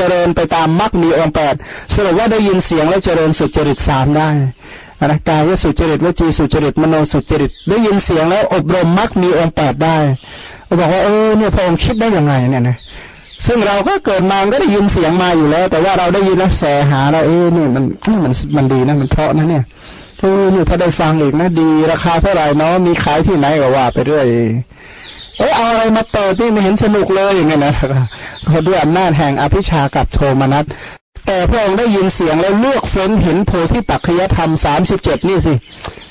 เจริญไปตามมรรคมีองค์แปดสรุปว่าได้ยินเสียงแล้วเจริญสุจริตสามได้นะกายสุจริตวจีสุจริตมโนสุจริต ได้ยินเสียงแล้วอบรมมรรคมีองค์แปดได้บอกว่าเออเนี่ยพระองค์คิดได้ยังไงเนี่ยนะซึ่งเราก็เกิดมาก็ได้ยินเสียงมาอยู่แล้ว แต่ว่าเราได้ยินแล้วแสหาเราเออเนี่ยมันมันมันดีนะมันเพราะนะเนี่ยเออนี่ถ้าได้ฟังอีกนะดี ราคาเท่าไหร่เนาะมีขายที่ไหนก็ว่าไปเรื่อย เออเอาอะไรมาเปิดนี่ไม่เห็นสนุกเลยอย่างเงี้ยนะเขาด้วยอำนาจแห่งอภิชากับโทมนัสแต่พระองค์ได้ยินเสียงแล้วเลือกเฟ้นเห็นโพธิปัจจยธรรมสามสิบเจ็ดนี่สิ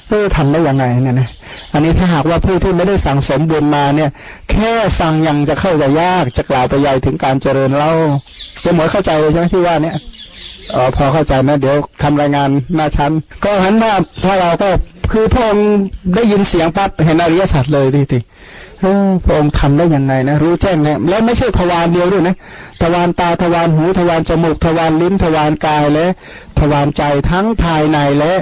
เออทำได้ยังไงเนี่ยนะอันนี้ถ้าหากว่าผู้ที่ไม่ได้สั่งสมบุญมาเนี่ย แค่ฟังยังจะเข้าใจยากจะกล่าวไปใหญ่ถึงการเจริญเล่าจะหมดเข้าใจเลยใช่ไหมที่ว่าเนี่ยอ๋อพอเข้าใจนะเดี๋ยวทำรายงานหน้าชั้น ก็หันว่าถ้าเราก็ คือพระองค์ได้ยินเสียงปั๊บเห็นอริยสัจเลยดีทีพระองค์ทำได้ยังไงนะ รู้แจ้งเนี่ยแล้วไม่ใช่ทวารเดียวด้วยนะทวารตาทวารหูทวารจมูกทวารลิ้นทวารกายและทวารใจทั้งภายในและ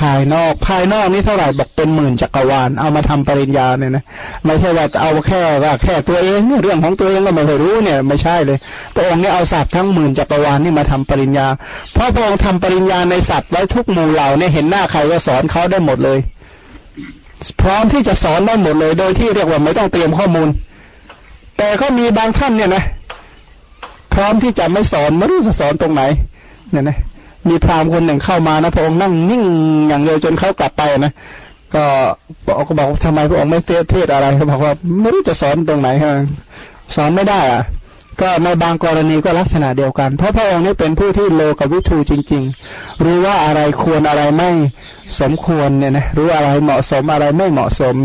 ภายนอกภายนอกนี่เท่าไหร่บอกเป็นหมื่นจักรวาลเอามาทำปริญญาเนี่ยนะไม่ใช่ว่าเอาแค่ว่าแค่ตัวเองเรื่องของตัวเองก็ไม่เคยรู้เนี่ย ไม่ใช่เลยพระองค์นี่เอาสัตว์ทั้งหมื่นจักรวาลนี่มาทำปริญญาเพราะพระองค์ทำปริญญาในสัตว์ไว้ทุกหมู่เหล่าเนี่ยเห็นหน้าใครก็สอนเขาได้หมดเลยพร้อมที่จะสอนได้หมดเลย โดยที่เรียกว่าไม่ต้องเตรียมข้อมูล แต่ก็มีบางท่านเนี่ยนะ พร้อมที่จะไม่สอนไม่รู้จะสอนตรงไหน เนี่ยนะมีพราหมณ์คนหนึ่งเข้ามานะพระองค์นั่งนิ่งอย่างเดียวจนเขากลับไปนะก็บอกก็บอกทำไมพระองค์ไม่เทศเทศอะไรเขาบอกว่าไม่รู้จะสอนตรงไหนฮะสอนไม่ได้อะ ก็ในบางกรณีก็ลักษณะเดียวกัน เพราะพระองค์นี้เป็นผู้ที่โลกวิทูจริง ๆ รู้ว่าอะไรควรอะไรไม่สมควรเนี่ยนะรู้อะไรเหมาะสมอะไรไม่เหมาะสม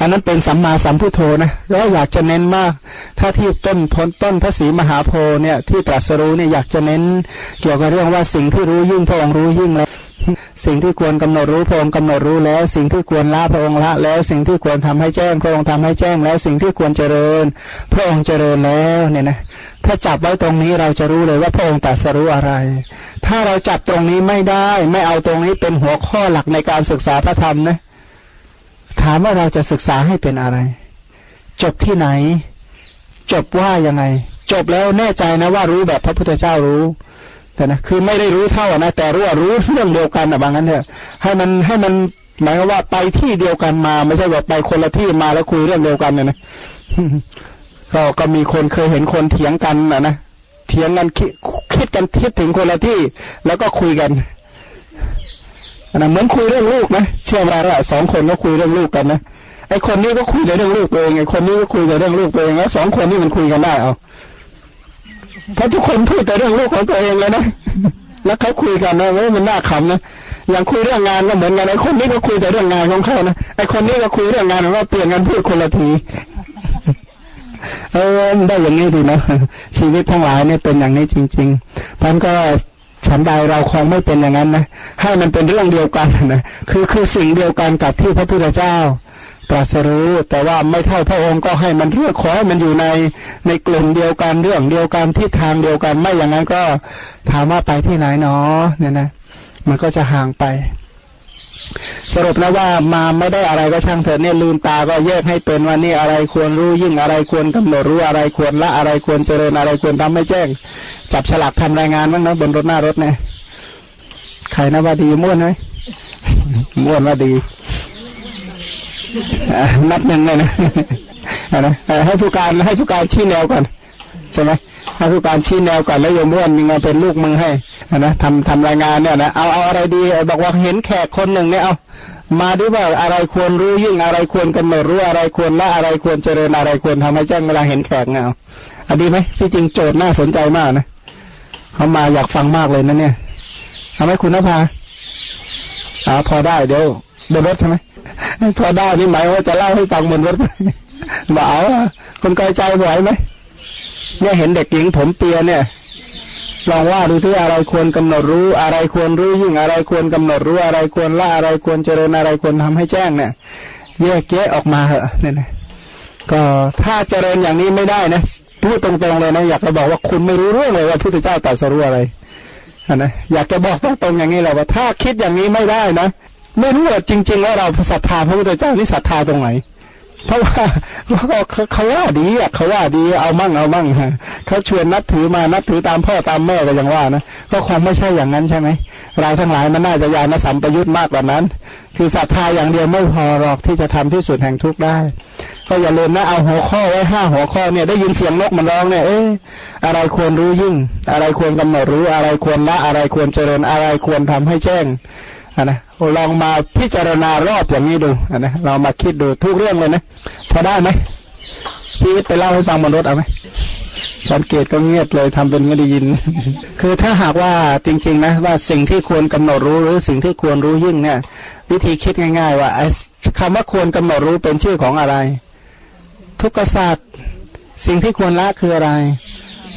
อันนั้นเป็นสัมมาสัมพุทโธนะแล้วอยากจะเน้นมาก ถ้าที่ต้นพ้นต้นพระศรีมหาโพเนี่ยที่ตรัสรู้เนี่ยอยากจะเน้น เกี่ยวกับเรื่องว่าสิ่งที่รู้ยิ่งพระองค์รู้ยิ่งแล้ว สิ่งที่ควรกำหนดรู้พระองค์กำหนดรู้แล้ว สิ่งที่ควรละพระองค์ละแล้ว สิ่งที่ควรทำให้แจ้งพระองค์ทำให้แจ้งแล้ว สิ่งที่ควรเจริญ พระองค์เจริญแล้วเนี่ยนะถ้าจับไว้ตรงนี้เราจะรู้เลยว่าพระองค์ตรัสรู้อะไร ถ้าเราจับตรงนี้ไม่ได้ ไม่เอาตรงนี้เป็นหัวข้อหลักในการศึกษาพระธรรมนะถามว่าเราจะศึกษาให้เป็นอะไร จบที่ไหน จบว่ายังไง จบแล้วแน่ใจนะว่ารู้แบบพระพุทธเจ้ารู้ แต่นะคือไม่ได้รู้เท่านะแต่รู้ว่ารู้เรื่องเดียวกันนะบางนั้นเถอะให้มันให้มันหมายว่าไปที่เดียวกันมาไม่ใช่ว่าไปคนละที่มาแล้วคุยเรื่องเดียวกันเนี่ยนะก็ก็มีคนเคยเห็นคนเถียงกันนะนะเถียงกันคิดคิดกันคิดถึงคนละที่ แล้วก็คุยกันนะเหมือนคุยเรื่องลูกนะเชื่อมาละสองคนก็คุยเรื่องลูกกันนะไอคนนี้ก็คุยแต่เรื่องลูกตัวเองไอคนนี้ก็คุยแต่เรื่องลูกตัวเองแล้วสองคนนี้มันคุยกันได้เอา เพราะทุกคนพูดแต่เรื่องลูกของตัวเองเลยนะแล้วเขาคุยกันนะว่ามันน่าขำนะอย่างคุยเรื่องงานก็เหมือนกันไอคนนี้ก็คุยแต่เรื่องงานของเขานะไอคนนี้ก็คุยเรื่องงานของเราเปลี่ยนกันพูดคนละทีเออได้อย่างนี้ดีนะชีวิตทั้งหลายเนี่ยเป็นอย่างนี้จริงๆพันก็ฉันใดเราคงไม่เป็นอย่างนั้นนะให้มันเป็นเรื่องเดียวกันนะคือคือสิ่งเดียวกันกับที่พระพุทธเจ้า ตรัสรู้ แต่ว่าไม่เท่าพระองค์ก็ให้มันเรื่องขอให้มันอยู่ในในกลุ่มเดียวกันเรื่องเดียวกันทิศทางเดียวกันไม่อย่างนั้นก็ถามว่าไปที่ไหนเนาะเนี่ยนะมันก็จะห่างไป สรุปแล้วว่ามาไม่ได้อะไรก็ช่างเถิดเนี่ยลืมตาก็แยกให้เป็นว่านี่อะไรควรรู้ยิ่งอะไรควรกำหนดรู้อะไรควรละอะไรควรเจริญอะไรควรทำไม่แจ้ง จับฉลากทำรายงานบ้างนะบนรถหน้ารถเนี่ยใครนะว่าดีม้วนไหมม้วนว่าดี นับหนึ่งเลยนะนะให้ผู้การให้ผู้การชี้แนวก่อนใช่ไหมให้ผู้การชี้แนวก่อนแล้วโยมม้วนมีมาเป็นลูกมือให้นะทำทำรายงานเนี่ยนะเอาเอาอะไรดีบอกว่าเห็นแขกคนหนึ่งเนี่ยเอามาดูว่าอะไรควรรู้ยิ่งอะไรควรกำหนดรู้อะไรควรละอะไรควรเจริญอะไรควรทำให้แจ้งเวลาเห็นแขกเงาอันดีไหมที่จริงโจทย์น่าสนใจมากนะเขามาอยากฟังมากเลยนะเนี่ยทำให้คุณนภาอ่าพอได้เดี๋ยวบนรถใช่ไหม พอได้นี่หมายว่าจะเล่าให้ฟังบนรถบ่าวคนกายใจไหวไหมเนี่ยเห็นเด็กหญิงผมเปียเนี่ยลองว่าดูที่อะไรควรกำหนดรู้อะไรควรรู้ยิ่งอะไรควรกำหนดรู้อะไรควรละอะไรควรเจริญอะไรควรทำให้แจ้งเนี่ยแยกแยะออกมาเหอะเนี่ยนะก็ถ้าเจริญอย่างนี้ไม่ได้นะพูดตรงๆเลยนะอยากจะบอกว่าคุณไม่รู้เรื่องเลยว่าพุทธเจ้าตรัสรู้อะไรนะอยากจะบอกตรงๆอย่างนี้แหละว่าถ้าคิดอย่างนี้ไม่ได้นะ ไม่รู้ว่าจริงๆแล้วเราศรัทธาพระพุทธเจ้านี่ศรัทธาตรงไหน เพราะว่าเขาเขาว่าดีอะเขาว่าดีเอามั่งเอามั่งฮะเขาชวนนับถือมานับถือตามพ่อตามแม่ก็ยังว่านะก็คงไม่ใช่อย่างนั้นใช่ไหมเราทั้งหลายมันน่าจะยานสัมปยุตมากกว่านั้น คือศรัทธาอย่างเดียวไม่พอหรอกที่จะทำที่สุดแห่งทุกข์ได้ ก็อย่าลืมนะเอาหัวข้อไว้ห้าหัวข้อเนี่ยได้ยินเสียงนกมันร้องเนี่ยเอ๊ะอะไรควรรู้ยิ่ง อะไรควรกำหนดรู้อะไรควรละอะไรควรเจริญอะไรควรทำให้แจ้ง นะลองมาพิจารณารอบอย่างนี้ดูนะเรามาคิดดูทุกเรื่องเลยนะพอได้ไหมพี่ไปเล่าให้ฟังบนรถเอาไหมสังเกตก็เงียบเลยทำเป็นไม่ได้ยิน คือถ้าหากว่าจริง ๆ นะ ว่าสิ่งที่ควรกำหนดรู้หรือสิ่งที่ควรรู้ยิ่งเนี่ย วิธีคิดง่าย ๆ ว่าคำว่าควรกำหนดรู้เป็นชื่อของอะไร ทุกขศาสตร์สิ่งที่ควรละคืออะไร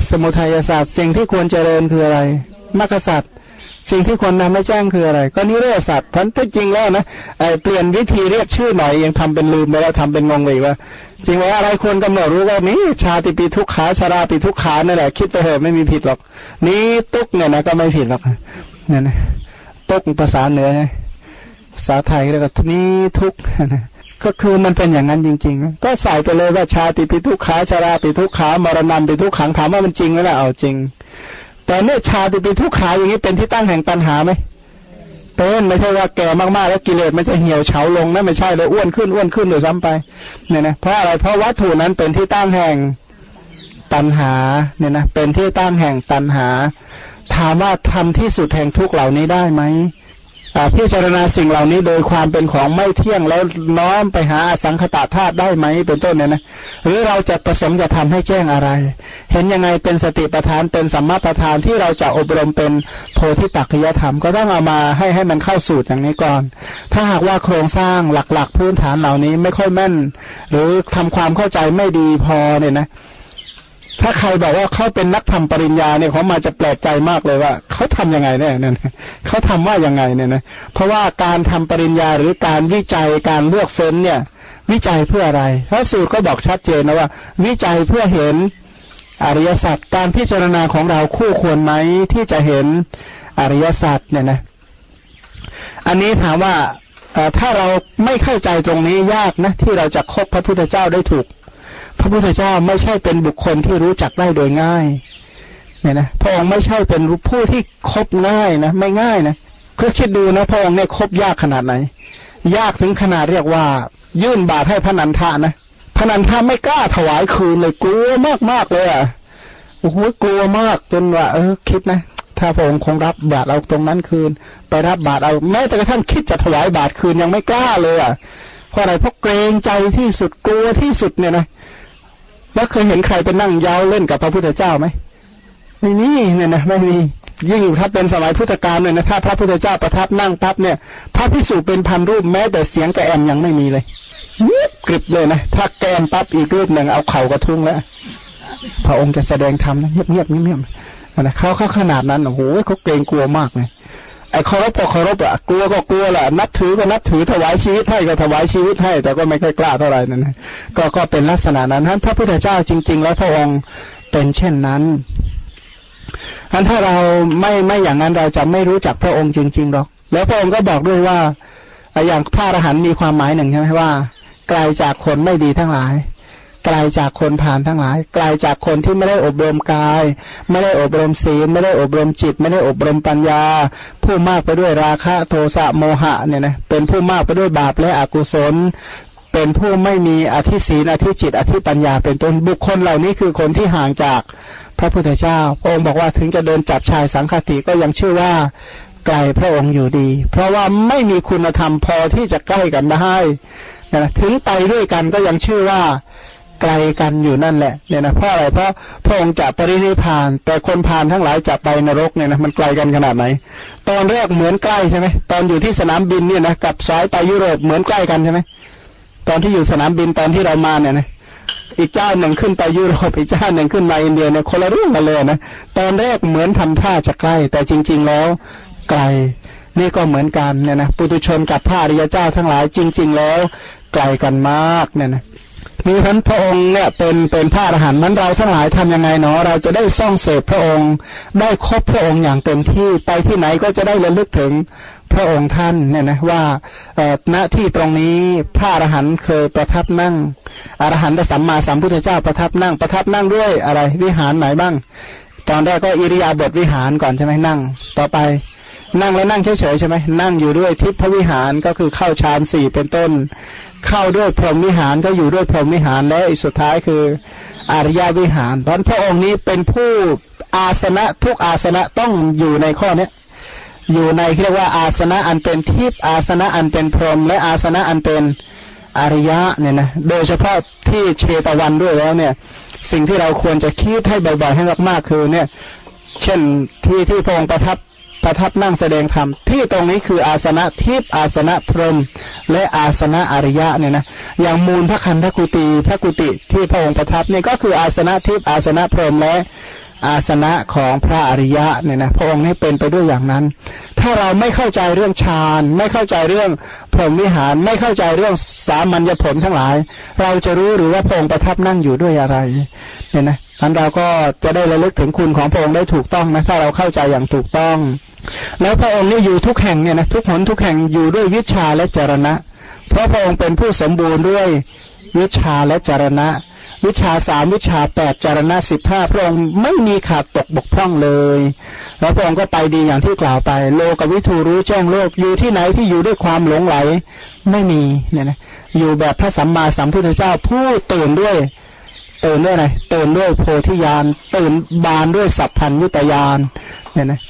สมุทัยศาสตร์สิ่งที่ควรเจริญคืออะไรมรรคศาสตร์ สิ่งที่คนนำไม่แจ้งคืออะไร ก็นิเรศสัตว์พันที่จริงแล้วนะเปลี่ยนวิธีเรียกชื่อหน่อยยังทำเป็นลืมไปแล้วทำเป็นงงไปว่า จริงว่าอะไรควรกำหนดรู้ว่านี้ชาติปีทุกขาชาราปีทุกขานั่นแหละคิดไปเถอะไม่มีผิดหรอก นี้ตุกเนี่ยนะก็ไม่ผิดหรอกเนี่ยนะตุกภาษาเหนือภาษาไทยเรียกว่านี้ทุกก็คือมันเป็นอย่างนั้นจริงๆ ก็ใส่ไปเลยว่าชาติปีทุกขาชาราปีทุกขามรณะปีทุกขังถามว่ามันจริงไหมล่ะเอาจริง แต่เมื่อชาติเป็นทุกขาอย่างนี้เป็นที่ตั้งแห่งปัญหาไหมเป็นไม่ใช่ว่าแก่มากๆ แล้วกิเลสมันจะเหี่ยวเฉาลงนะไม่ใช่เลยอ้วนขึ้นอ้วนขึ้นโดยซ้ำไปเนี่ยนะเพราะอะไรเพราะวัตถุนั้นเป็นที่ตั้งแห่งตัณหาเนี่ยนะเป็นที่ตั้งแห่งตัณหา ถามว่าทำที่สุดแห่งทุกเหล่านี้ได้ไหม พิจารณาสิ่งเหล่านี้โดยความเป็นของไม่เที่ยงแล้วน้อมไปหาสังคตาธาตุได้ไหมเป็นต้นเนี่ยนะ หรือเราจะประสงค์จะทำให้แจ้งอะไร เห็นยังไงเป็นสติปัฏฐานเป็นสัมมาปัฏฐานที่เราจะอบรมเป็นโพธิปัจจยธรรมก็ต้องเอามาให้ให้มันเข้าสูตรอย่างนี้ก่อน ถ้าหากว่าโครงสร้างหลักๆพื้นฐานเหล่านี้ไม่ค่อยแม่น หรือทำความเข้าใจไม่ดีพอเนี่ยนะ ถ้าใครบอกว่าเขาเป็นนักทำปริญญาเนี่ยเขามาจะแปลกใจมากเลยว่าเขาทํำยังไงเนี่ยนั่นเขาทำว่ายังไงเนี่ยนะเพราะว่าการทำปริญญาหรือการวิจัยการเลือกเฟ้นเนี่ย วิจัยเพื่ออะไรพระสูตรก็บอกชัดเจนนะว่า วิจัยเพื่อเห็นอริยสัจการพิจารณาของเราคู่ควรไหมที่จะเห็นอริยสัจเนี่ยนะอันนี้ถามว่าถ้าเราไม่เข้าใจตรงนี้ยากนะที่เราจะคบพระพุทธเจ้าได้ถูก พระพุทธเจ้าไม่ใช่เป็นบุคคลที่รู้จักได้โดยง่าย เนี่ยนะพระองค์ไม่ใช่เป็นผู้ที่คบง่ายนะไม่ง่ายนะก็คิดดูนะพระองค์เนี่ยคบยากขนาดไหน ยากถึงขนาดเรียกว่า ยื่นบาตรให้พระนันทานะพระนันทาไม่กล้าถวายคืนเลยกลัวมากมากเลยอะโอ้โหกลัวมากจนว่าเออคิดนะถ้าพระองค์คงรับบาตรเอาตรงนั้นคืน ไปรับบาตรเอาแม้แต่กระทั่งคิดจะถวายบาตรคืนยังไม่กล้าเลยอะเพราะอะไรเพราะเกรงใจที่สุดกลัวที่สุดเนี่ยนะ แล้วเคยเห็นใครไปนั่งยาวเล่นกับพระพุทธเจ้าไหมไม่มีเนี่ยนะไม่มียิ่งถ้าเป็นสมัยพุทธกาลเนี่ยนะถ้าพระพุทธเจ้าประทับนั่งปั๊บเนี่ย พระพิสุเป็นพันรูปแม้แต่เสียงกระแอมยังไม่มีเลยเงียบกริบเลยนะถ้าแกมปั๊บอีกรูปหนึ่งเอาเข่ากระทุ้งแล้วพระองค์จะแสดงธรรมนะเงียบเงียบเงียบนะเขาเขาขนาดนั้นโอ้โหเขาเกรงกลัวมากเลย ไอ้เคารพก็เคารพอะกลัวก็กลัวแหละนับถือก็นับถือถวายชีวิตให้ก็ถวายชีวิตให้ แต่ก็ไม่ค่อยกล้าเท่าไหร่นั่นก็ก็เป็นลักษณะนั้นท่านพระพุทธเจ้าจริง ๆ แล้วพระองค์เป็นเช่นนั้นอันถ้าเราไม่ไม่อย่างนั้นเราจะไม่รู้จักพระองค์จริงๆหรอก แล้วพระองค์ก็บอกด้วยว่าอย่างพระอรหันต์มีความหมายหนึ่งใช่ไหมว่าไกลาจากคนไม่ดีทั้งหลาย ไกลจากคนผ่านทั้งหลาย ไกลจากคนที่ไม่ได้อบรมกาย ไม่ได้อบรมศีลไม่ได้อบรมจิต ไม่ได้อบรมปัญญา ผู้มากไปด้วยราคะโทสะโมหะเนี่ยนะเป็นผู้มากไปด้วยบาปและอกุศล เป็นผู้ไม่มีอธิศีลอธิจิต อธิปัญญา เป็นต้นบุคคลเหล่านี้คือคนที่ห่างจากพระพุทธเจ้าพระองค์บอกว่าถึงจะเดินจับชายสังฆติก็ยังชื่อว่าไกลพระองค์อยู่ดี เพราะว่าไม่มีคุณธรรมพอที่จะใกล้กันได้นะถึงไปด้วยกันก็ยังชื่อว่า ไกลกันอยู่นั่นแหละเนี่ยนะเพราะอะไรเพราะพระองค์จะปรินิพาน แต่คนพานทั้งหลายจะไปนรกเนี่ยนะมันไกลกันขนาดไหน ตอนแรกเหมือนใกล้ใช่ไหมตอนอยู่ที่สนามบินเนี่ยนะกับสายไปยุโรปเหมือนใกล้กันใช่ไหมตอนที่อยู่สนามบินตอนที่เรามาเนี่ยนะอีกเจ้าหนึ่งขึ้นไปยุโรปอีกเจ้าหนึ่งขึ้นมาอินเดียเนี่ยคนละเรื่องกันเลยนะตอนแรกเหมือนทำท่าจะใกล้ แต่จริง ๆ แล้วไกลนี่ก็เหมือนกันเนี่ยนะปุตุชนกับพระอริยเจ้าทั้งหลายจริง ๆ แล้วไกลกันมากเนี่ยนะ มีท่านพระองค์เนี่ยเป็นเป็นพระอรหันต์นั้นเราทั้งหลายทํำยังไงเนาะเราจะได้ซ่องเสพพระองค์ ได้คบพระองค์อย่างเต็มที่ไปที่ไหนก็จะได้ระลึกถึงพระองค์ท่านเนี่ยนะว่าณที่ตรงนี้พระอรหันต์เคยประทับนั่งอรหันตสัมมาสัมพุทธเจ้าประทับนั่งประทับนั่งด้วยอะไรวิหารไหนบ้าง ตอนแรกก็อิริยาบถวิหารก่อนใช่ไหมนั่ง ต่อไป นั่งแล้วนั่งเฉยๆใช่ไหมนั่งอยู่ด้วยทิพวิหารก็คือเข้าฌานสี่เป็นต้น เข้าด้วยพรหมวิหารก็อยู่ด้วยพรหมวิหารและอีกสุดท้ายคืออริยวิหารเพราะพระองค์นี้เป็นผู้อาสนะทุกอาสนะต้องอยู่ในข้อเนี้ยอยู่ในเรียกว่าอาสนะอันเป็นทิพอาสนะอันเป็นพรหมและอาสนะอันเป็นอริยะเนี่ยนะโดยเฉพาะที่เชตวันด้วยแล้วเนี่ย สิ่งที่เราควรจะคิดให้บ่อยๆให้มากๆคือเนี่ย เช่นที่ที่พระองค์ประทับ ประทับนั่งแสดงธรรมที่ตรงนี้คืออาสนะทิพย์อาสนะพรมและอาสนะอริยะเนี่ยนะอย่างมูลพระคันธกุตีพระกุติที่พระองค์ประทับเนี่ยก็คืออาสนะทิพย์อาสนะพรมและอาสนะของพระอริยะเนี่ยนะพระองค์นี้เป็นไปด้วยอย่างนั้น ถ้าเราไม่เข้าใจเรื่องฌานไม่เข้าใจเรื่องพรหมวิหารไม่เข้าใจเรื่องสามัญญผลทั้งหลาย เราจะรู้หรือว่าพระองค์ประทับนั่งอยู่ด้วยอะไรเนี่ยนะ อันเราก็จะได้ระลึกถึงคุณของพระองค์ได้ถูกต้องนะถ้าเราเข้าใจอย่างถูกต้อง แล้วพระองค์นี่อยู่ทุกแห่งเนี่ยนะทุกหนทุกแห่งอยู่ด้วยวิชาและจรณะ เพราะพระองค์เป็นผู้สมบูรณ์ด้วยวิชาและจรณะ วิชาสามวิชาแปดจารณะสิบห้าพระองค์ไม่มีขาดตกบกพร่องเลย แล้วพระองค์ก็ไปดีอย่างที่กล่าวไป โลกวิทูรู้แจ้งโลกอยู่ที่ไหนที่อยู่ด้วยความหลงไหล ไม่มีเนี่ยนะอยู่แบบพระสัมมาสัมพุทธเจ้าผู้ตื่นด้วย ตื่นด้วยอะไรตื่นด้วยโพธิญาณตื่นบานด้วยสัพพัญยุตยานเนี่ยนะ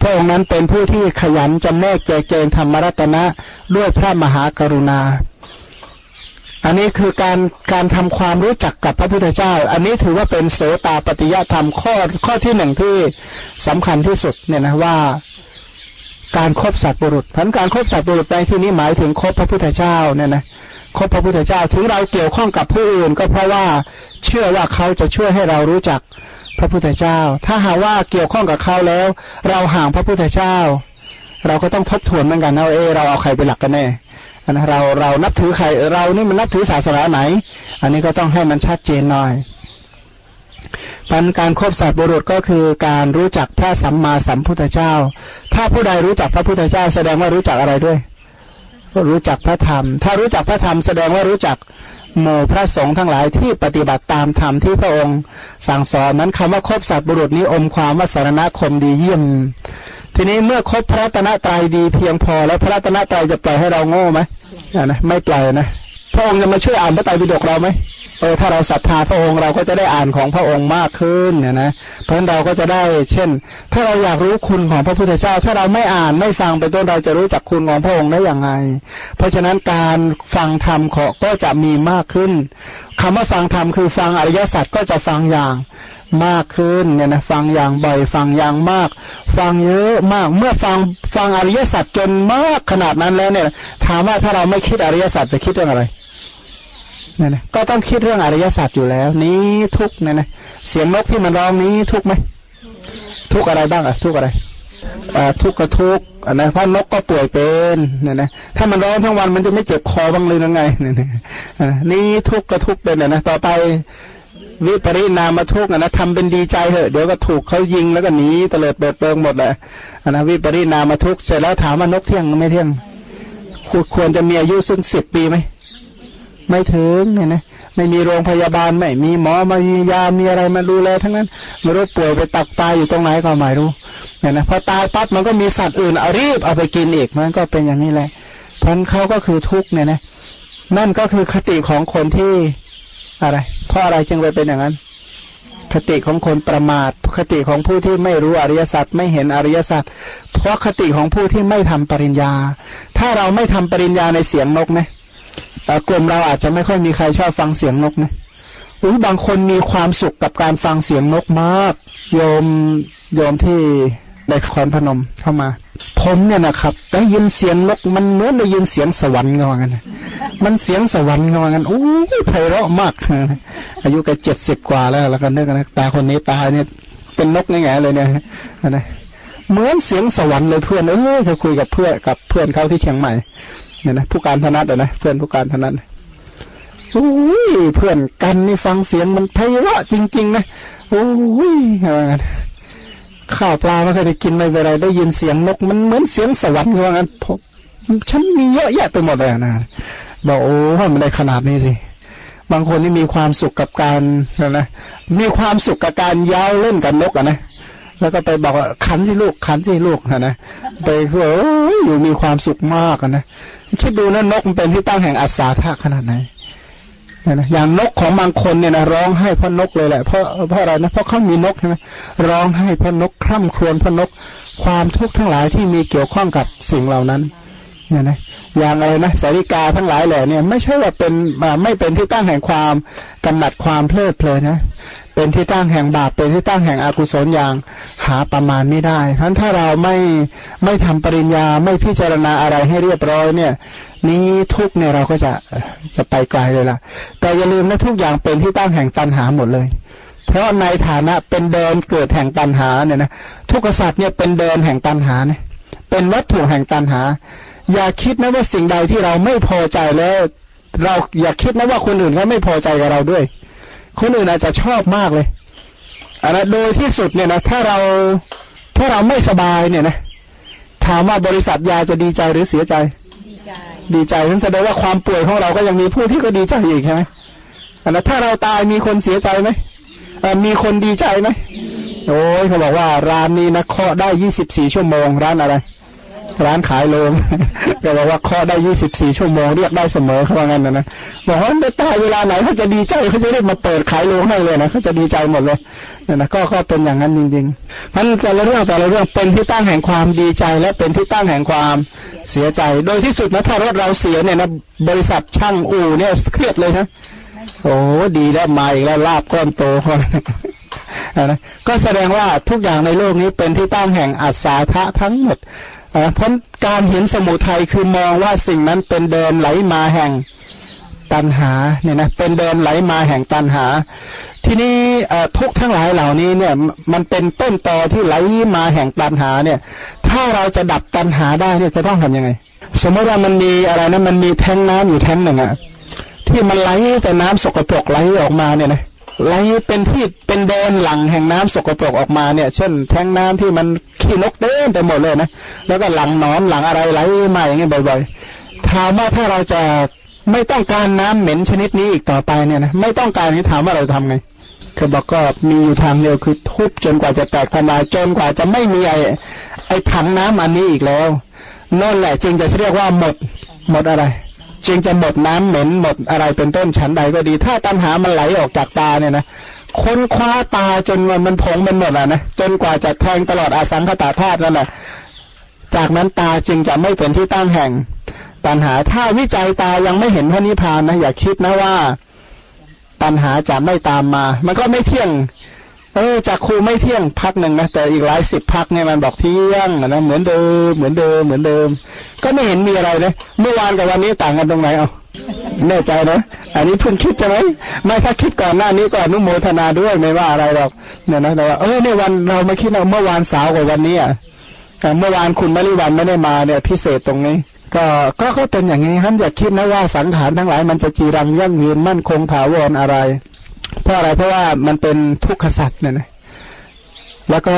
พระองค์นั้นเป็นผู้ที่ขยันจำแนกแจกแจงธรรมรัตนะด้วยพระมหากรุณา อันนี้คือการการทำความรู้จักกับพระพุทธเจ้า อันนี้ถือว่าเป็นโสตาปฏิยธรรมข้อข้อที่หนึ่งที่สำคัญที่สุดเนี่ยนะว่าการครบสัตว์บุรุษผันการครบสัตว์บุรุษในที่นี้หมายถึงครบพระพุทธเจ้าเนี่ยนะ คบพระพุทธเจ้า ถึงเราเกี่ยวข้องกับผู้อื่น ก็เพราะว่าเชื่อว่าเขาจะช่วยให้เรารู้จักพระพุทธเจ้า ถ้าหากว่าเกี่ยวข้องกับเขาแล้ว เราห่างพระพุทธเจ้า เราก็ต้องทบทวนเหมือนกันนะเออเราเอาใครเป็นหลักกันแน่นะเราเรานับถือใครเรานี่มันนับถือศาสนาไหน อันนี้ก็ต้องให้มันชัดเจนหน่อยปันการครบสัตว์บุรุษก็คือการรู้จักพระสัมมาสัมพุทธเจ้า ถ้าผู้ใดรู้จักพระพุทธเจ้า แสดงว่ารู้จักอะไรด้วย รู้จักพระธรรม ถ้ารู้จักพระธรรมแสดงว่ารู้จักหมู่พระสงฆ์ทั้งหลายที่ปฏิบัติตามธรรมที่พระองค์ สั่งสอนนั้นคำว่าครบสัตว์บุรุษนี้อมความว่าสารณคมดีเยี่ยม ทีนี้เมื่อครบพระตนะตรายดีเพียงพอแล้วพระตนะตรายจะปล่อยให้เราโง่ไหมนะไม่ปล่อยนะ พระองค์จะมาช่วยอ่านพระไตรปิฎกเราไหมเออถ้าเราศรัทธาพระองค์เราก็จะได้อ่านของพระองค์มากขึ้นเนี่ยนะเพราะนั้นเราก็จะได้ เช่น ถ้าเราอยากรู้คุณของพระพุทธเจ้า ถ้าเราไม่อ่านไม่ฟังเป็นต้นเราจะรู้จักคุณของพระองค์ได้อย่างไรเพราะฉะนั้นการฟังธรรมก็จะมีมากขึ้นคำว่าฟังธรรมคือฟังอริยสัจก็จะฟังอย่าง มากขึ้นเนี่ยนะฟังอย่างบ่อยฟังอย่างมาก ฟังเยอะมาก เมื่อฟังฟังอริยสัจจนมากขนาดนั้นแล้วเนี่ย ถามว่าถ้าเราไม่คิดอริยสัจจะคิดเรื่องอะไรเนี่ยนะก็ต้องคิดเรื่องอริยสัจอยู่แล้ว นี้ทุกเนี่ยนะเสียงนกที่มันร้องนี้ทุกไหมทุกอะไรบ้างอะทุกอะไรทุกกระทุกอันนะเพราะนกก็ป่วยเป็นเนี่ยนะถ้ามันร้องทั้งวันมันจะไม่เจ็บคอบ้างเลยยังไงเนี่ยนี่ทุกกระทุกเป็นนะต่อไป วิปริณามาทุกข์นะทำเป็นดีใจเถอะเดี๋ยวก็ถูกเขายิงแล้วก็หนีเตลิดเบิดเบิงหมดแหละนะวิปริณามาทุกข์เสร็จแล้วถามว่านกเที่ยงไม่เที่ยงควรจะมีอายุสักสิบปีไหมไม่ถึงเนี่ยนะไม่มีโรงพยาบาลไม่มีหมอมามียามีอะไรมาดูแลทั้งนั้นไม่รู้ป่วยไปตักตายอยู่ตรงไหนก็ไม่รู้เนี่ยนะพอตายปั๊บมันก็มีสัตว์อื่นเอารีบเอาไปกินอีกมันก็เป็นอย่างนี้แหละพันเขาก็คือทุกข์เนี่ยนะนั่นก็คือคติของคนที่ อะไร เพราะอะไรจึงไปเป็นอย่างนั้น คติของคนประมาท คติของผู้ที่ไม่รู้อริยสัจไม่เห็นอริยสัจเพราะคติของผู้ที่ไม่ทำปริญญา ถ้าเราไม่ทำปริญญาในเสียงนกนะกลุ่มเราอาจจะไม่ค่อยมีใครชอบฟังเสียงนกนะอุ้ยบางคนมีความสุขกับการฟังเสียงนกมาก โยมโยมที่ ในคอนพนมเข้ามา ผมเนี่ยนะครับ ได้ยินเสียงนกมันเหมือนได้ยินเสียงสวรรค์งอกันมันเสียงสวรรค์งอกันโอ้ยไพเราะมากอายุแกเจ็ดสิบกว่าแล้วแล้วกันนึกนะตาคนนี้ตาเนี่ย เป็นนกง่เลยเนี่ยนะเหมือนเสียงสวรรค์เลยเพื่อนเออเขาคุยกับเพื่อนกับเพื่อนเขาที่เชียงใหม่เนี่ยนะผู้การธนัดนะเพื่อนผู้การธนัดอุ้ยเพื่อนกันนี่ฟังเสียงมันไพเราะจริง ๆ นะโอ้ยอะไรกัน ข้าวปลาไม่เคยได้กินไม่เป็นไรได้ยินเสียงนก มันเหมือนเสียงสวรรค์ว่างั้นฉันมีเยอะแยะไปหมดเลยนะบอกโอ้มันได้ขนาดนี้สิบางคนนี่มีความสุขกับการนะมีความสุขกับการย้าวเล่นกับนกอะนะแล้วก็ไปบอกว่าขันสิลูกขันสิลูกนะนะไปคืออยู่มีความสุขมากนะคิดดูนะนกมันเป็นที่ตั้งแห่งอาสาทาขนาดไหน อย่างนกของบางคนเนี่ยนะร้องให้เพราะนกเลยแหละเพราะเพราะอะไรนะเพราะเขามีนกใช่ไหมร้องให้เพราะนกคร่ำครวญเพราะนกความทุกข์ทั้งหลายที่มีเกี่ยวข้องกับสิ่งเหล่านั้นเนี่ยนะอย่างอะไรนะสาริกาทั้งหลายแหละเนี่ย ไม่ใช่ว่าเป็นไม่เป็นที่ตั้งแห่งความกำหนัดความเพลิดเพลินนะ เป็นที่ตั้งแห่งบาป เป็นที่ตั้งแห่งอากุศลอย่างหาประมาณไม่ได้ทั้นถ้าเราไม่ไม่ทำปริญญาไม่พิจารณาอะไรให้เรียบร้อยเนี่ย นี้ทุกเนี่ยเราก็จะจะไปไกลเลยล่ะ แต่อย่าลืมนะทุกอย่างเป็นที่ตั้งแห่งตันหาหมดเลย เพราะในฐานะเป็นเดินเกิดแห่งตันหาเนี่ยนะทุกษัตริย์เนี่ยเป็นเดินแห่งตันหาเนี่ยเป็นวัตถุแห่งตันหา อย่าคิดนะว่าสิ่งใดที่เราไม่พอใจแล้ว เราอย่าคิดนะว่าคนอื่นเขาไม่พอใจกับเราด้วย คนอื่นอาจจะชอบมากเลยอันนะโดยที่สุดเนี่ยนะถ้าเราถ้าเราไม่สบายเนี่ยนะถามว่าบริษัทยาจะดีใจหรือเสียใจ ดีใจดีใจนั่นแสดงว่าความป่วยของเราก็ยังมีผู้ที่ก็ดีใจอีกใช่ไหมอันนะถ้าเราตายมีคนเสียใจไหมมีคนดีใจไหมโอ้ยเขาบอกว่าร้านนี้นะเคาะได้ยี่สิบสี่ชั่วโมงร้านอะไร ร้านขายโลงก็บอกว่าเคาะได้ยี่สิบสี่ชั่วโมงเรียกได้เสมอเขาว่างั้นนะนะบอกว่าได้ตายเวลาไหนเขาจะดีใจเขาจะได้มาเปิดขายโลงให้เลยนะเขาจะดีใจหมดเลยนี่นะก็ก็เป็นอย่างนั้นจริงๆมันแต่ละเรื่องแต่ละเรื่องเป็นที่ตั้งแห่งความดีใจ และเป็นที่ตั้งแห่งความเสียใจ โดยที่สุดนะถ้ารถเราเสียเนี่ยนะบริษัทช่างอู่เนี่ยเครียดเลยนะโอ้ดีแล้วมาอีกแล้วลาบก้อนโตเขานะก็แสดงว่าทุกอย่างในโลกนี้เป็นที่ตั้งแห่งอัศาธะทั้งหมด พราะการเห็นสมุทัยคือมองว่าสิ่งนั้นเป็นเดินไหลมาแห่งตันหาเนี่ยนะเป็นเดินไหลมาแห่งตันหา ที่นี้ทุกทั้งหลายเหล่านี้เนี่ย มันเป็นต้นตอที่ไหลมาแห่งตันหาเนี่ย ถ้าเราจะดับตันหาได้เนี่ยจะต้องทํำยังไง สมมติว่ามันมีอะไรนะมันมีแท้งน้ำอยู่แท้งหนึ่งอะที่มันไหลแต่น้ำสกปรกไหลออกมาเนี่ยนะ ไหลเป็นที่เป็นเดินหลังแห่งน้ำสกปรกออกมาเนี่ย เช่น แทงน้ำที่มันขี้นกเต็มไปหมดเลยนะแล้วก็หลังนอนหลังอะไรไหลมาอย่างนี้บ่อยๆถามว่าถ้าเราจะไม่ต้องการน้ำเหม็นชนิดนี้อีกต่อไปเนี่ยนะไม่ต้องการนี้ถามว่าเราทำไงคือบอกก็มีอยู่ทางเดียวคือทุบจนกว่าจะแตกทลายจนกว่าจะไม่มีไอ้ไอ้ถังน้ำอันนี้อีกแล้วนั่นแหละจึงจะเรียกว่าหมดหมดอะไร จึงจะหมดน้ำเหม็นหมดอะไรเป็นต้นชั้นใดก็ดี ถ้าตัณหามันไหลออกจากตาเนี่ยนะค้นคว้าตาจนมันมันผงมันหมดอะนะจนกว่าจะแทงตลอดอาสังขตาธาตุนั่นแหละจากนั้นตาจึงจะไม่เป็นที่ตั้งแห่ง ตัณหาถ้าวิจัยตายังไม่เห็นพระนิพพานนะอย่าคิดนะว่า ตัณหาจะไม่ตามมา มันก็ไม่เที่ยง เออจากครูไม่เที่ยงพักหนึ่งนะแต่อีกหลายสิบพักเนี่ยมันบอกเที่ยงนะเหมือนเดิมเหมือนเดิมเหมือนเดิม ก็ไม่เห็นมีอะไรเลยเมื่อวานกับวันนี้ต่างกันตรงไหนเอาแน่ใจนะอันนี้เพิ่งคิดใช่ไหมไม่ถ้าคิดก่อนหน้านี้ก็อนุโมทนาด้วยไม่ว่าอะไรหรอกเนี่ยนะแต่ว่าเออเนี่ยวันเรามาคิดเอาเมื่อวานสาวกว่าวันนี้อะเมื่อวานคุณมริวันไม่ได้มาเนี่ยพิเศษตรงนี้ก็ก็ก็เป็นอย่างนี้ท่านอย่าคิดนะว่าสังขารทั้งหลายมันจะจีรังยั่งยืนมั่นคงถาวรอะไร ราะอะไรเพราะว่ามันเป็นทุกขสัตว์เนี่ยนะแล้วก็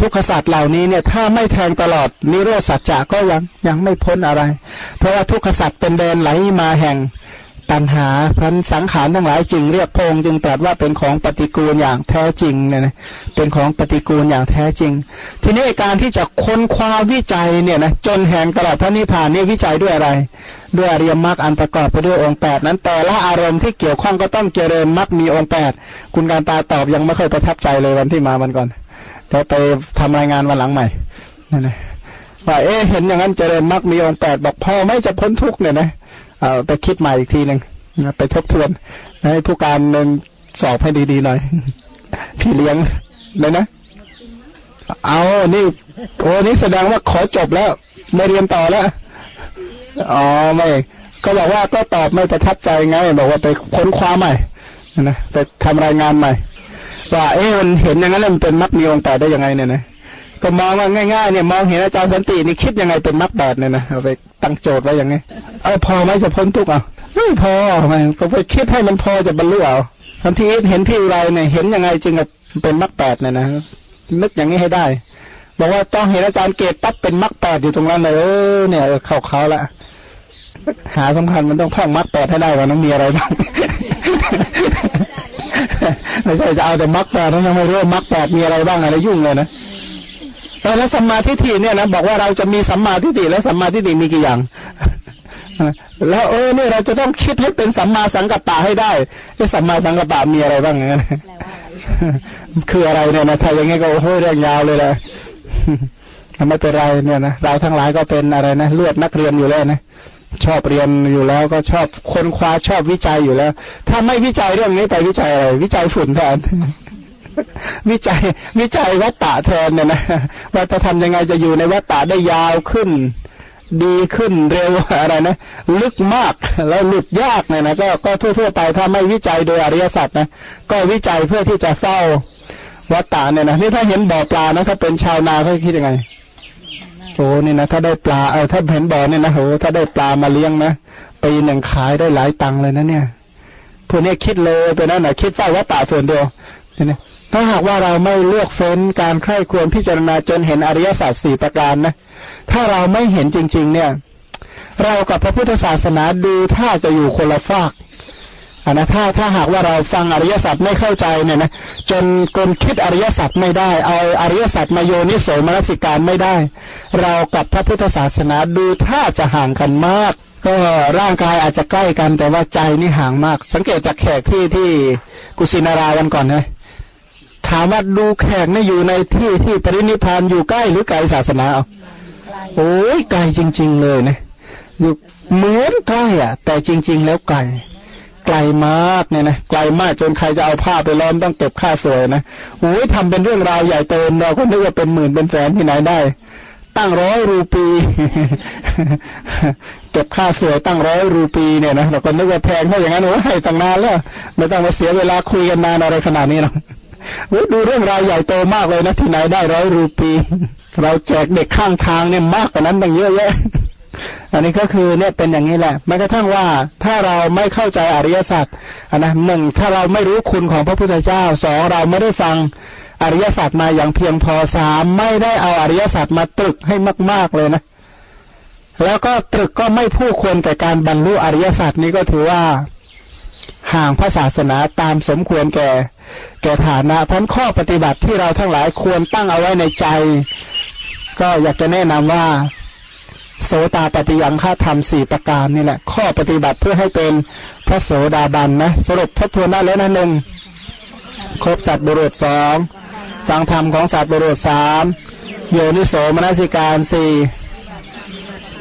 ทุกขสัตว์เหล่านี้เนี่ย ถ้าไม่แทงตลอดนิโรธสัจจะก็ยังยังไม่พ้นอะไร เพราะว่าทุกขสัตว์เป็นเดินไหลมาแห่ง ตัณหาพันสังขารทั้งหลายจึงเรียกพงจึงตรัสว่าเป็นของปฏิกูลอย่างแท้จริงเนี่ยนะเป็นของปฏิกูลอย่างแท้จริง ทีนี้การที่จะค้นคว้าวิจัยเนี่ยนะจนแห่งตลอดพระนิพพานนี่วิจัยด้วยอะไร ด้วยอริยมรรคอันประกอบไปด้วยองค์แปดนั้นแต่ละอารมณ์ที่เกี่ยวข้องก็ต้องเจริญมรรคมีองค์แปดคุณการตาตอบยังไม่เคยประทับใจเลยวันที่มาวันก่อนแต่ไปทำรายงานวันหลังใหม่นั่นนะว่าเอ๊เห็นอย่างนั้นเจริญมรรคมีองค์แปดบอกพอไม่จะพ้นทุกเนี่ยนะ เอาไปคิดใหม่อีกทีหนึ่งไปทบทวนให้ผู้การหนึ่งสอบให้ดีๆหน่อย พี่เลี้ยงเลยนะเอานี่โอ้นี่แสดงว่าขอจบแล้ว ไม่เรียนต่อแล้ว อ๋อไม่ ก็บอกว่าก็ตอบไม่ประทับใจไง บอกว่าไปค้นคว้าใหม่นะไปทำรายงานใหม่ว่าเอ๊ะมันเห็นอย่างนั้นมันเป็นมักมีองค์แต่ได้ยังไงเนี่ยนะ ก็มองว่าง่ายๆเนี่ยมองเห็นอาจารย์สันตินี่คิดยังไงเป็นมรรคแปดเนี่ยนะเอาไปตั้งโจทย์ไว้อย่างไงเอาพอไหมจะพ้นทุกข์เอาไม่พอไมก็ไปคิดให้มันพอจะบรรลุเอาทันทีเห็นที่ไรเนี่ยเห็นยังไงจึงเป็นมรรคแปดเนี่ยนะนึกอย่างนี้ให้ได้บอกว่าต้องเห็นอาจารย์เกตปั๊บเป็นมรรคแปดอยู่ตรงนั้นเลยเออเนี่ยเข้าเขาละหาสำคัญมันต้องท่องมรรคแปดให้ได้ว่าน้องมีอะไรบ้างไม่ใช่จะเอาแต่มรรคแปดแล้วยังไม่รู้มรรคแปดมีอะไรบ้างอะไรยุ่งเลยนะ แล้วสัมมาทิฏฐิเนี่ยนะบอกว่าเราจะมีสัมมาทิฏฐิแล้วสัมมาทิฏฐิมีกี่อย่างแล้วเออเนี่ยเราจะต้องคิดให้เป็นสัมมาสังกัปปะให้ได้ไอ้สัมมาสังกัปปะมีอะไรบ้างงั้นคืออะไรเนี่ยนะถ้าอย่างงี้ก็โอ้เรื่องยาวเลยแหละไม่เป็นไรเนี่ยนะเราทั้งหลายก็เป็นอะไรนะเลือดนักเรียนอยู่แล้วนะชอบเรียนอยู่แล้วก็ชอบค้นคว้าชอบวิจัยอยู่แล้ว ถ้าไม่วิจัยเรื่องนี้ไปวิจัยอะไรวิจัยฝุ่นแทน วิจัยวิจัยวัตตะแทนเนี่ยนะว่าจะทำยังไงจะอยู่ในวัตตะได้ยาวขึ้น ดีขึ้นเร็วอะไรนะลึกมากแล้วหลุดยากเนี่ยนะก็ก็ทั่วๆไปถ้าไม่วิจัยโดยอริยสัจนะก็วิจัยเพื่อที่จะเฝ้าวัตตะเนี่ยนะนี่ถ้าเห็นบ่อปลานะถ้าเป็นชาวนาเขาคิดยังไงโอ้นี่นะถ้าได้ปลาเออถ้าเห็นบ่อเนี่ยนะโหถ้าได้ปลามาเลี้ยงนะปีหนึ่งขายได้หลายตังค์เลยนะเนี่ยพวกนี้คิดเลยไปนั่นนะคิดเฝ้าวัตตะส่วนเดียวเนี่ย ถ้าหากว่าเราไม่เลือกเฟ้นการใคร่ควรพิจารณาจนเห็นอริยสัจสี่ประการนะ ถ้าเราไม่เห็นจริง ๆ เนี่ย เรากับพระพุทธศาสนาดูถ้าจะอยู่คนละฝากอันนะถ้าถ้าหากว่าเราฟังอริยสัจไม่เข้าใจเนี่ยนะจนกลคิดอริยสัจไม่ได้ เอาอริยสัจมาโยนิโสมนสิการไม่ได้ เรากับพระพุทธศาสนาดูถ้าจะห่างกันมาก ก็ร่างกายอาจจะใกล้กันแต่ว่าใจนี่ห่างมาก สังเกตจากแขกที่ที่กุสินาราวันก่อนนะ ถามว่าดูแขกนี่อยู่ในที่ที่ปรินิพานอยู่ใกล้หรือไกลศาสนาเอาโอ้ยไกลจริง ๆ เลยนะอยู่เหมือนใกล้อะ แต่จริง ๆ แล้วไกลไกลมากเนี่ยนะไกลมากจนใครจะเอาผ้าไปล้อมต้องเก็บค่าสวยนะโอ้ยทำเป็นเรื่องราวใหญ่โตเราก็นึกว่าเป็นหมื่นเป็นแสนที่ไหนได้ ตั้งร้อยรูปี เก็บค่าสวยตั้งร้อยรูปีเนี่ยนะเราก็นึกว่าแพงเท่าอย่างนั้นโอ้ให้ตั้งนานแล้วไม่ต้องมาเสียเวลาคุยกันนานอะไรขนาดนี้หรอก ดูเรื่องราวใหญ่โตมากเลยนะที่ไหนได้ร้อยรูปี เราแจกเด็กข้างทางเนี่ยมากกว่านั้นตั้งเยอะแยะอันนี้ก็คือเนี่ยเป็นอย่างนี้แหละแม้กระทั่งว่าถ้าเราไม่เข้าใจอริยสัจอันนะหนึ่งถ้าเราไม่รู้คุณของพระพุทธเจ้าสองเราไม่ได้ฟังอริยสัจมาอย่างเพียงพอสามไม่ได้เอาอริยสัจมาตรึกให้มาก ๆเลยนะแล้วก็ตรึกก็ไม่ผู้ควรแก่การบรรลุอริยสัจนี้ก็ถือว่าห่างพระศาสนาตามสมควรแก่ แก่ฐานะพันข้อปฏิบัติที่เราทั้งหลายควรตั้งเอาไว้ในใจ ก็อยากจะแนะนำว่า โสตาปฏิยังฆาธรรมสี่ประการนี่แหละ ข้อปฏิบัติเพื่อให้เป็นพระโสดาบันนะสรุปทบทวนได้แล้วนะหนึ่งครบสัตว์บุรุษสองฟังธรรมของสัตว์บุรุษสามโยนิโสมนสิการสี่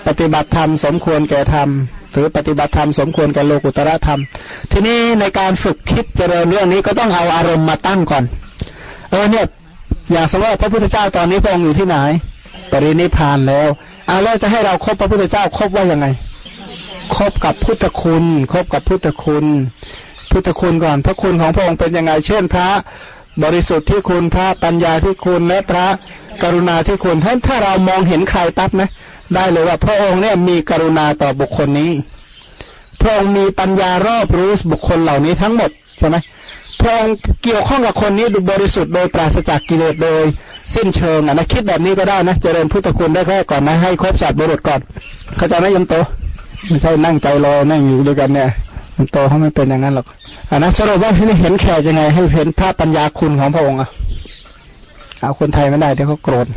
ปฏิบัติธรรมสมควรแก่ธรรม หรือปฏิบัติธรรมสมควรแก่โลกุตระธรรม ทีนี้ในการฝึกคิดเจริญเรื่องนี้ก็ต้องเอาอารมณ์มาตั้งก่อน เออเนี่ย อย่างสมมติพระพุทธเจ้าตอนนี้พระองค์อยู่ที่ไหน ปรินิพานแล้วอาแล้วจะให้เราครบพระพุทธเจ้าครบว่ายังไงครบกับพุทธคุณครบกับพุทธคุณ พุทธคุณก่อน พระคุณของพระองค์เป็นยังไง เช่นพระบริสุทธิ์ที่คุณพระปัญญาที่คุณและพระกรุณาที่คุณท่านถ้าเรามองเห็นใครปั๊บนะ ได้เลยว่า พระองค์เนี่ยมีกรุณาต่อบุคคลนี้ พระองค์มีปัญญารอบรู้บุคคลเหล่านี้ทั้งหมดใช่ไหมพระองค์เกี่ยวข้องกับคนนี้ดูบริสุทธิ์โดยปราศจากกิเลสโดย สิ้นเชิงอะนะคิดแบบนี้ก็ได้นะเจริญพุทธคุณได้แค่ก่อนนะให้ครบสัตว์บุรุษก่อน เข้าใจไหมยมโตไม่ใช่นั่งใจรอนั่งอยู่ด้วยกันเนี่ยยมโตเขาไม่เป็นอย่างนั้นหรอกอ่านะสรุปว่าให้เห็นแค่ยังไง ให้เห็นภาพปัญญาคุณของพระองค์อะเอาคนไทยไม่ได้เดี๋ยวเขาโกรธ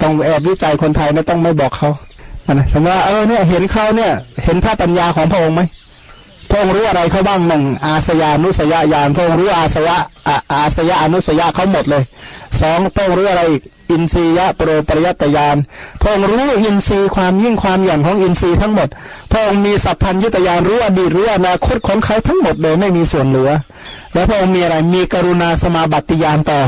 ต้องแอบวิจัยคนไทยนะต้องไม่บอกเขา นะสมมติว่าเออเนี่ยเห็นเขาเนี่ย เห็นภาพปัญญาของพระองค์ไหมพระองค์รู้อะไรเขาบ้างหนึ่งอาสยานุสยญาณพระองค์รู้อาสยะอาสยาอนุสยะเขาหมดเลยสองพระองค์รู้อะไรอีกอินทรียะโปรปริยตยานพระองค์รู้อินทรีย์ความยิ่งความหย่อนของอินทรีย์ทั้งหมดพระองค์มีสัพพัญญุตยานรู้อดีตรู้อนาคตของเขาทั้งหมดโดยไม่มีส่วนเหลือ แล้วพระองค์มีอะไรมีกรุณาสมาบัติยานต่อ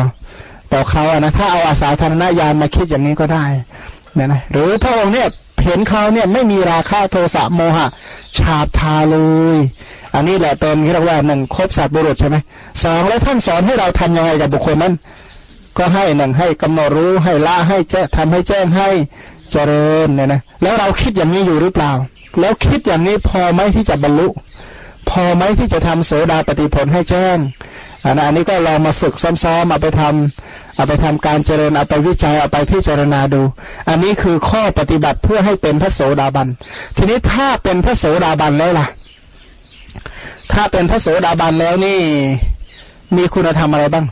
ต่อเขาอะนะถ้าเอาอาสาธารณญาณมาคิดอย่างนี้ก็ได้เนี่ยนะหรือพระองค์เนี่ย เห็นเขาเนี่ยไม่มีราคะโทสะโมหะ ฉาบทาเลย อันนี้แหละเป็นที่เรียกว่าหนึ่งครบสัตว์บุรุษใช่ไหมสองแล้วท่านสอนให้เราทำยังไงกับบุคคลนั้น ก็ให้หนึ่งให้กำหนดรู้ให้ละให้แจ้ทำให้แจ้งให้เจริญเนี่ยนะแล้วเราคิดอย่างนี้อยู่หรือเปล่า แล้วคิดอย่างนี้พอไหมที่จะบรรลุ พอไหมที่จะทำโสดาปฏิผลให้แจ้งอันนี้ก็ลองมาฝึกซ้อมๆมาไปทำ เอาไปทำการเจริญเอาไปวิจัยเอาไปพิจารณาดู อันนี้คือข้อปฏิบัติเพื่อให้เป็นพระโสดาบัน ทีนี้ถ้าเป็นพระโสดาบันแล้วล่ะ ถ้าเป็นพระโสดาบันแล้วนี่ มีคุณธรรมอะไรบ้าง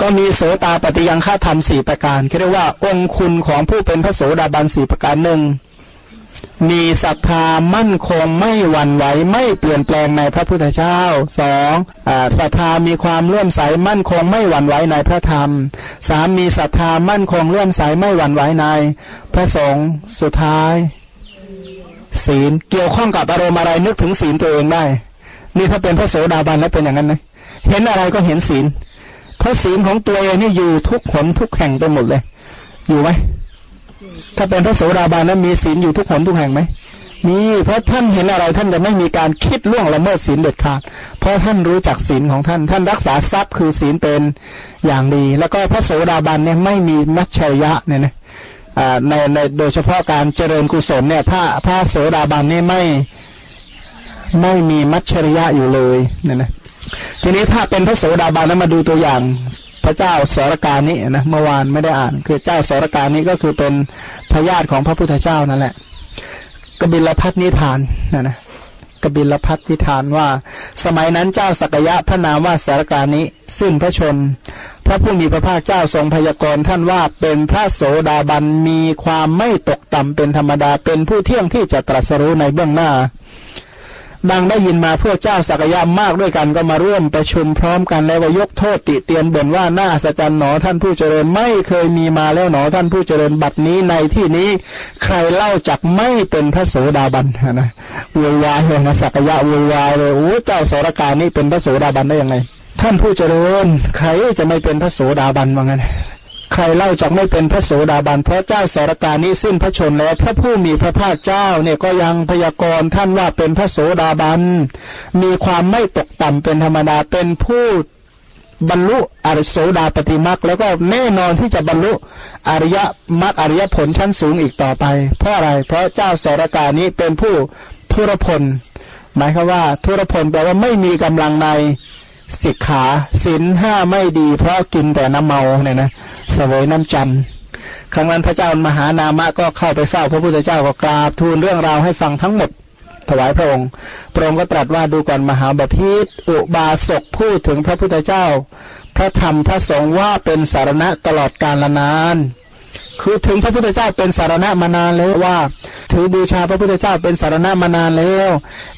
ก็มีโสตาปฏิยังฆาธรรมสี่ประการเรียกว่าองคุณของผู้เป็นพระโสดาบันสี่ประการหนึ่ง มีศรัทธามั่นคงไม่หวั่นไหวไม่เปลี่ยนแปลงในพระพุทธเจ้าสองศรัทธามีความเลื่อมใสมั่นคงไม่หวั่นไหวในพระธรรมสามมีศรัทธามั่นคงเลื่อมใสไม่หวั่นไหวใน พระสงฆ์สุดท้าย ศีลเกี่ยวข้องกับอารมณ์อะไรนึกถึงศีลตัวเองได้ นี่ถ้าเป็นพระโสดาบันแล้วเป็นอย่างนั้นนะเห็นอะไรก็เห็นศีลเพราะศีลของตัวเองนี่อยู่ทุกหนทุกแห่งไปหมดเลย อยู่ไหม ถ้าเป็นพระโสดาบันนั้นมีศีลอยู่ทุกหนทุกแห่งไหมมีเพราะท่านเห็นอะไรท่านจะไม่มีการคิดล่วงละเมิดศีลเด็ดขาดเพราะท่านรู้จักศีลของท่าน ท่านรักษาทรัพย์คือศีลเป็นอย่างดี แล้วก็พระโสดาบันเนี่ยไม่มีมัชชยะเนี่ยนะในในโดยเฉพาะการเจริญกุศลเนี่ยพระพระโสดาบันเนี่ยไม่ไม่มีมัชชริยะอยู่เลยเนี่ยนะทีนี้ถ้าเป็นพระโสดาบันแล้วมาดูตัวอย่าง พระเจ้าสรการนี้นะเมื่อวานไม่ได้อ่าน คือเจ้าสรการนี้ก็คือเป็นพญาติของพระพุทธเจ้านั่นแหละ กบิลพัทนิทานนะนะกบิลพัทนิทานว่า สมัยนั้นเจ้าสักยะพระนามว่าสารการนี้สิ้นพระชน พระผู้มีพระภาคเจ้าทรงพยากรณ์ท่านว่าเป็นพระโสดาบันมีความไม่ตกต่ำเป็นธรรมดาเป็นผู้เที่ยงที่จะตรัสรู้ในเบื้องหน้า ดังได้ยินมาพวกเจ้าสักยะมากด้วยกันก็มาร่วมประชุมพร้อมกันแล้วว่ายกโทษติเตียนบ่นว่าน่าสัจจรรย์หนอท่านผู้เจริญไม่เคยมีมาแล้วหนอท่านผู้เจริญบัดนี้ในที่นี้ใครเล่าจักไม่เป็นพระโสดาบันนะวุ่นวายเลยนะสักยะวุ่นวายเลยโอ้เจ้าสรการนี่เป็นพระโสดาบันได้ยังไง ท่านผู้เจริญ ใครจะไม่เป็นพระโสดาบันว่างั้น ใครเล่าจากไม่เป็นพระโสดาบันเพราะเจ้าสารการนี้สิ้นพระชนแล้ว พระผู้มีพระภาคเจ้าเนี่ยก็ยังพยากรณ์ท่านว่าเป็นพระโสดาบัน มีความไม่ตกต่ำเป็นธรรมดาเป็นผู้บรรลุอริโสดาปฏิมักแล้วก็แน่นอนที่จะบรรลุอริยมรรคอริยผลชั้นสูงอีกต่อไป เพราะอะไร เพราะเจ้าสารการนี้เป็นผู้ทุรพล หมายคือว่า ทุรพลแปลว่าไม่มีกำลังใน สิกขาศีลห้าไม่ดี เพราะกินแต่น้ำเมาเนี่ยนะสวยน้ำจันครั้งนั้นพระเจ้ามหานามะก็เข้าไปเฝ้าพระพุทธเจ้าก็กราบทูลเรื่องราวให้ฟังทั้งหมดถวายพระองค์ พระองค์ก็ตรัสว่าดูก่อนมหาบพิษอุบาสกพูดถึงพระพุทธเจ้า พระธรรมพระสงฆ์ว่าเป็นสารณะตลอดกาลนาน คือถึงพระพุทธเจ้าเป็นสารณะมานานแล้วว่า ถือบูชาพระพุทธเจ้าเป็นสารณะมานานแล้ว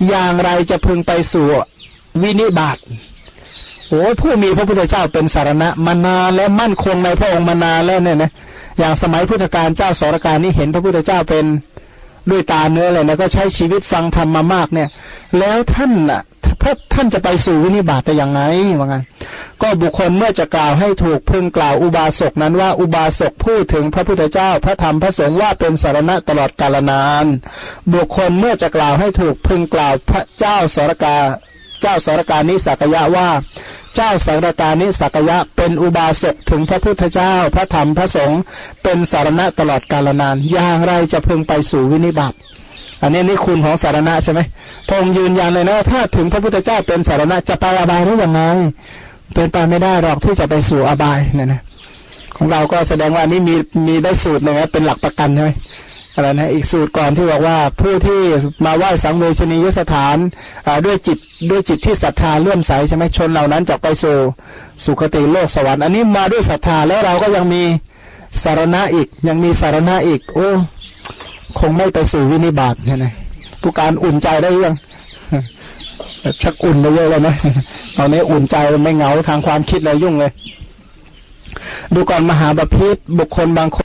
อย่างไรจะพึงไปสู่วินิบาต โอ้ผู้มีพระพุทธเจ้าเป็นสารณะมานานและมั่นคงในพระองค์มานานแล้วเนี่ยนะอย่างสมัยพุทธกาลเจ้าสรการนี้เห็นพระพุทธเจ้าเป็นด้วยตาเนื้อเลยนะก็ใช้ชีวิตฟังธรรมมามากเนี่ย แล้วท่านอะพระท่านจะไปสู่วินิบาตได้อย่างไรว่างั้นก็บุคคลเมื่อจะกล่าวให้ถูกพึงกล่าวอุบาสกนั้นว่าอุบาสกพูดถึงพระพุทธเจ้าพระธรรมพระสงฆ์ว่าเป็นสารณะตลอดกาลนาน บุคคลเมื่อจะกล่าวให้ถูกพึงกล่าวพระเจ้าสรกาเจ้าสารการนิสักยะว่า เจ้าสารกานิสักยะเป็นอุบาสกถึงพระพุทธเจ้าพระธรรมพระสงฆ์เป็นสารณะตลอดกาลนานอย่างไรจะพึงไปสู่วินิบัติอันนี้นี่คุณของสารณะใช่ไหมพงยืนยันเลยนะถ้าถึงพระพุทธเจ้าเป็นสารณะจะไปอบายหรือยังไงเป็นไปไม่ได้หรอกที่จะไปสู่อบายเนี่ยนะของเราก็แสดงว่านี้มีมีได้สูตรหนึ่งเป็นหลักประกันใช่ไหม อะไรนะอีกสูตรก่อนที่บอกว่าผู้ที่มาไหว้สังเวชนียสถานด้วยจิตด้วยจิตที่ศรัทธาเลื่อมใสใช่ไหมชนเหล่านั้นจะไปสู่สุคติโลกสวรรค์อันนี้มาด้วยศรัทธาแล้วเราก็ยังมีสารณะอีก ยังมีสารณะอีก โอ้คงไม่ไปสู่วินิบาตเนี่ยนะผู้การอุ่นใจได้ยังชักอุ่นไปเยอะเลยนะตอนนี้อุ่นใจไม่เหงาทางความคิดเลยยุ่งเลย ดูก่อนมหาบาพิษบุคคลบางคน